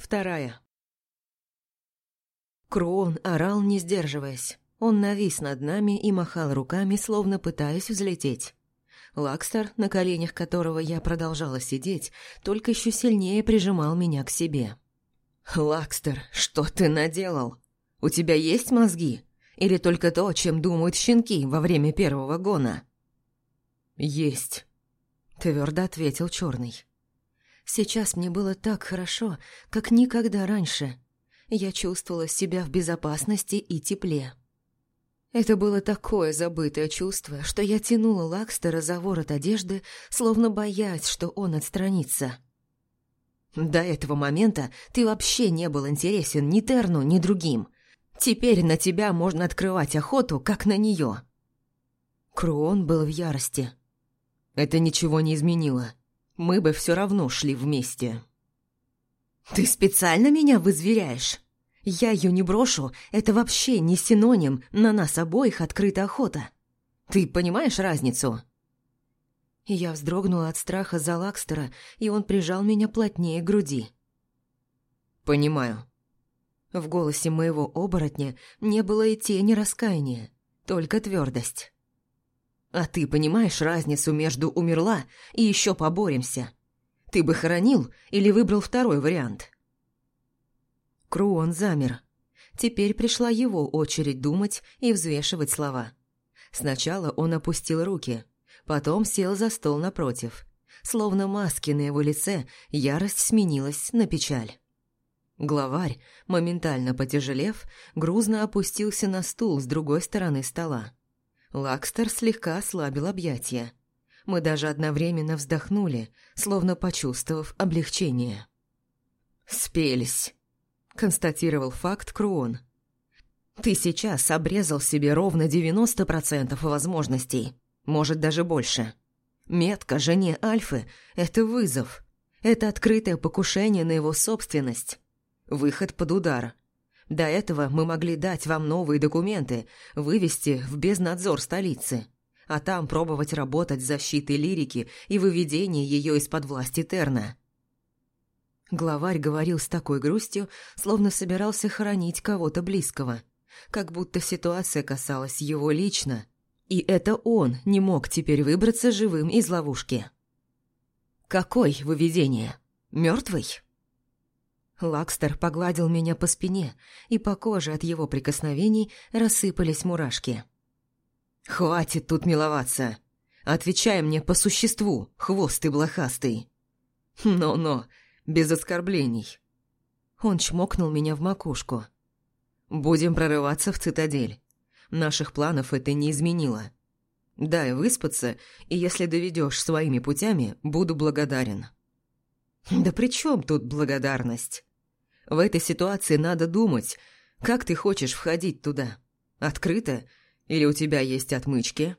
Вторая. Круон орал, не сдерживаясь. Он навис над нами и махал руками, словно пытаясь взлететь. Лакстер, на коленях которого я продолжала сидеть, только еще сильнее прижимал меня к себе. «Лакстер, что ты наделал? У тебя есть мозги? Или только то, чем думают щенки во время первого гона?» «Есть», — твердо ответил черный. Сейчас мне было так хорошо, как никогда раньше. Я чувствовала себя в безопасности и тепле. Это было такое забытое чувство, что я тянула Лакстера за ворот одежды, словно боясь, что он отстранится. До этого момента ты вообще не был интересен ни Терну, ни другим. Теперь на тебя можно открывать охоту, как на нее. Круон был в ярости. Это ничего не изменило мы бы все равно шли вместе. «Ты специально меня вызверяешь? Я ее не брошу, это вообще не синоним на нас обоих открыта охота. Ты понимаешь разницу?» Я вздрогнула от страха за Лакстера, и он прижал меня плотнее к груди. «Понимаю». В голосе моего оборотня не было и тени раскаяния, только твердость. А ты понимаешь разницу между «умерла» и «еще поборемся»? Ты бы хоронил или выбрал второй вариант?» Круон замер. Теперь пришла его очередь думать и взвешивать слова. Сначала он опустил руки, потом сел за стол напротив. Словно маски на его лице, ярость сменилась на печаль. Главарь, моментально потяжелев, грузно опустился на стул с другой стороны стола. Лакстер слегка ослабил объятия. Мы даже одновременно вздохнули, словно почувствовав облегчение. «Спелись», — констатировал факт Круон. «Ты сейчас обрезал себе ровно 90% возможностей, может, даже больше. Метка жене Альфы — это вызов, это открытое покушение на его собственность, выход под удар, до этого мы могли дать вам новые документы, вывести в безнадзор столицы, а там пробовать работать с защитой лирики и выведение ее из-под власти Терна. Главарь говорил с такой грустью, словно собирался хоронить кого-то близкого, как будто ситуация касалась его лично, и это он не мог теперь выбраться живым из ловушки. «Какой выведение? Мертвый?» Лакстер погладил меня по спине, и по коже от его прикосновений рассыпались мурашки. «Хватит тут миловаться! Отвечай мне по существу, хвост ты блохастый!» «Но-но, без оскорблений!» Он чмокнул меня в макушку. «Будем прорываться в цитадель. Наших планов это не изменило. Дай выспаться, и если доведешь своими путями, буду благодарен». «Да при чем тут благодарность?» В этой ситуации надо думать, как ты хочешь входить туда. Открыто? Или у тебя есть отмычки?»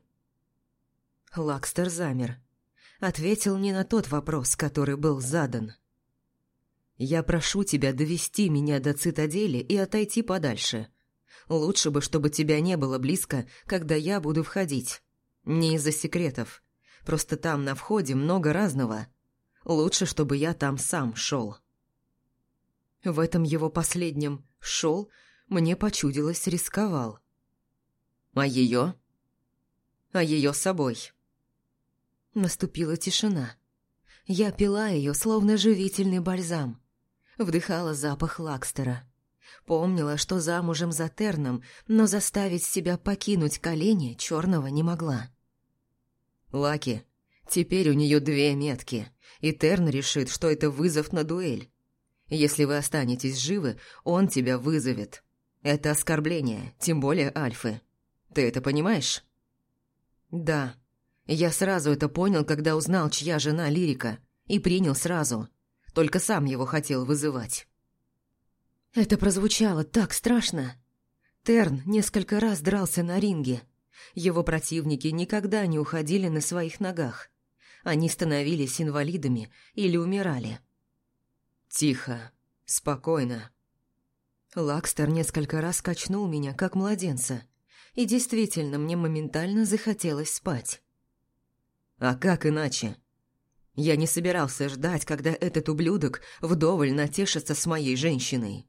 Лакстер замер. Ответил не на тот вопрос, который был задан. «Я прошу тебя довести меня до цитадели и отойти подальше. Лучше бы, чтобы тебя не было близко, когда я буду входить. Не из-за секретов. Просто там на входе много разного. Лучше, чтобы я там сам шел. В этом его последнем «шел» мне почудилось рисковал. «А ее?» «А ее собой». Наступила тишина. Я пила ее, словно живительный бальзам. Вдыхала запах Лакстера. Помнила, что замужем за Терном, но заставить себя покинуть колени черного не могла. «Лаки, теперь у нее две метки, и Терн решит, что это вызов на дуэль. Если вы останетесь живы, он тебя вызовет. Это оскорбление, тем более Альфы. Ты это понимаешь? Да. Я сразу это понял, когда узнал, чья жена Лирика, и принял сразу. Только сам его хотел вызывать. Это прозвучало так страшно. Терн несколько раз дрался на ринге. Его противники никогда не уходили на своих ногах. Они становились инвалидами или умирали. «Тихо, спокойно». Лакстер несколько раз качнул меня, как младенца, и действительно мне моментально захотелось спать. «А как иначе? Я не собирался ждать, когда этот ублюдок вдоволь натешится с моей женщиной.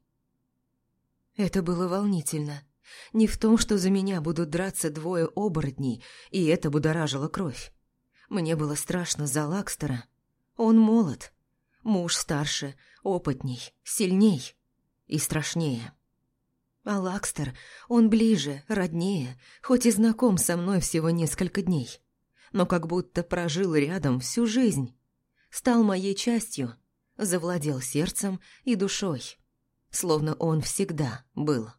Это было волнительно. Не в том, что за меня будут драться двое оборотней, и это будоражило кровь. Мне было страшно за Лакстера. Он молод. Муж старше, опытней, сильней и страшнее. А Лакстер, он ближе, роднее, хоть и знаком со мной всего несколько дней но как будто прожил рядом всю жизнь. Стал моей частью, завладел сердцем и душой, словно он всегда был.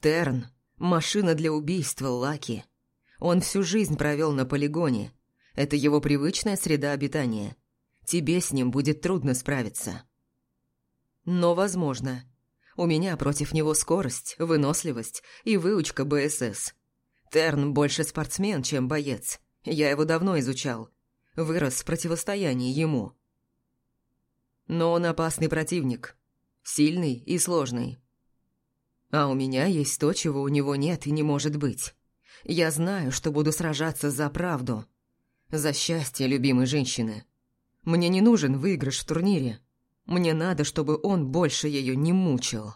Терн – машина для убийства Лаки. Он всю жизнь провел на полигоне. Это его привычная среда обитания. Тебе с ним будет трудно справиться. Но возможно. У меня против него скорость, выносливость и выучка БСС – Терн больше спортсмен, чем боец. Я его давно изучал. Вырос в противостоянии ему. Но он опасный противник. Сильный и сложный. А у меня есть то, чего у него нет и не может быть. Я знаю, что буду сражаться за правду. За счастье любимой женщины. Мне не нужен выигрыш в турнире. Мне надо, чтобы он больше ее не мучил.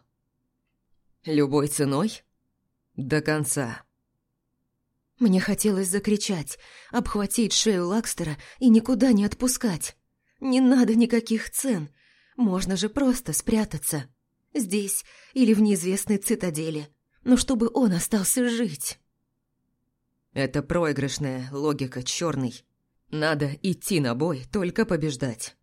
Любой ценой? До конца. Мне хотелось закричать, обхватить шею Лакстера и никуда не отпускать. Не надо никаких цен. Можно же просто спрятаться. Здесь или в неизвестной цитадели. Но чтобы он остался жить. Это проигрышная логика, черный. Надо идти на бой, только побеждать.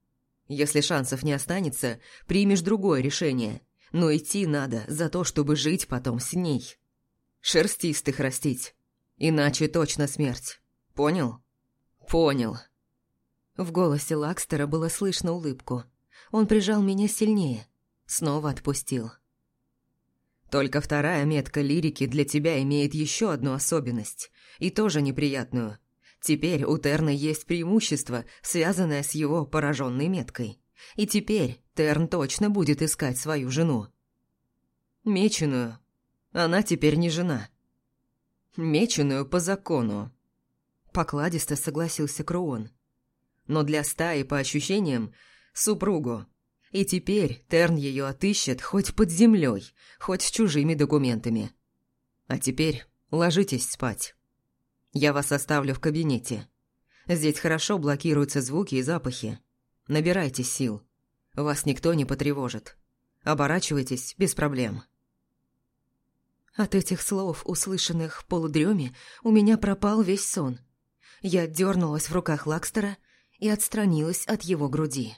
Если шансов не останется, примешь другое решение. Но идти надо за то, чтобы жить потом с ней. Шерстистых растить. Иначе точно смерть. Понял? Понял. В голосе Лакстера было слышно улыбку. Он прижал меня сильнее. Снова отпустил. Только вторая метка лирики для тебя имеет еще одну особенность. И тоже неприятную. Теперь у Терна есть преимущество, связанное с его пораженной меткой. И теперь Терн точно будет искать свою жену. Меченую. Она теперь не жена. Меченую по закону. Покладисто согласился Круон. Но для стаи, по ощущениям, супругу. И теперь Терн ее отыщет хоть под землей, хоть с чужими документами. А теперь ложитесь спать. Я вас оставлю в кабинете. Здесь хорошо блокируются звуки и запахи. Набирайте сил. Вас никто не потревожит. Оборачивайтесь без проблем. От этих слов, услышанных в полудреме, у меня пропал весь сон. Я дернулась в руках Лакстера и отстранилась от его груди.